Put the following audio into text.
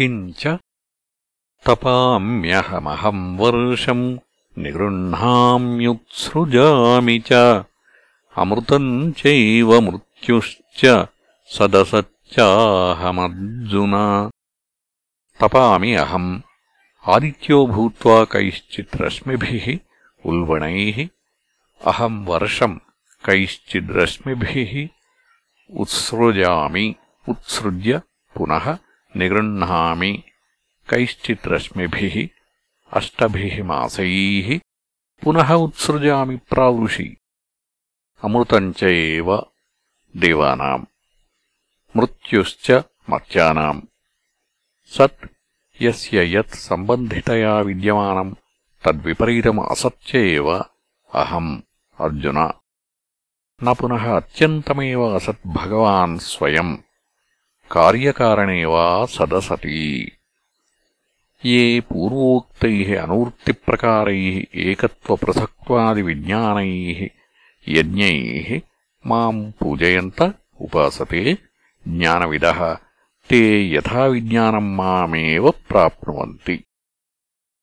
किञ्च तपाम्यहमहम् वर्षम् निगृह्णाम्युत्सृजामि च अमृतम् चैव मृत्युश्च सदसच्चाहमर्जुन तपामि अहम् आदित्यो भूत्वा रश्मिभिः उल्वणैः अहम् वर्षम् कैश्चिद्रश्मिभिः उत्सृजामि उत्सृज्य पुनः నిగృह्णाమి कैश्चित् रश्मिभिः अष्टभिः मासैः पुनः उत्सृजामि प्रावृषि अमृतम् च एव देवानाम् मृत्युश्च मर्त्यानाम् सत् यस्य यत् सम्बन्धितया विद्यमानम् तद्विपरीतम् असत्य एव अहम् अर्जुन न पुनः अत्यन्तमेव असत् भगवान् स्वयम् కార్యకారణే వా సదసతి ఏ పూర్వోక్తైः అనూర్తిप्रकारैः एकत्वपृथक्त्वादिविज्ञानैः यज्ञैः माम् पूजयन्त उपासते ज्ञानविदः ते यथाविज्ञानम् मामेव प्राप्नुवन्ति